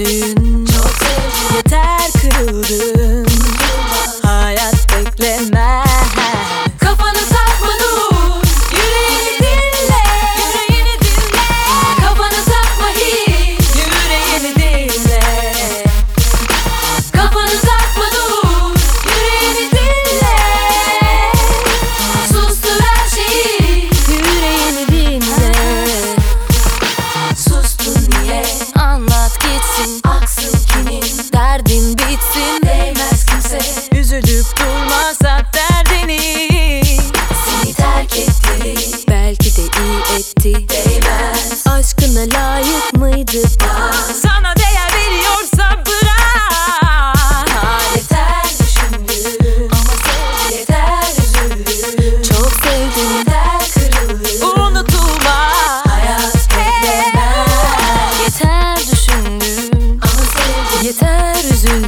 dün gitsin Aksın kimin? Derdin bitsin. Değmez kimse. Üzülüp durmasak derdini. Seni terk etti. Belki de iyi etti. Değmez. Aşkına layık mıydı?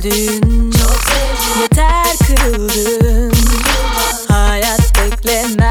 öldün Yeter kırıldın. Hayat bekleme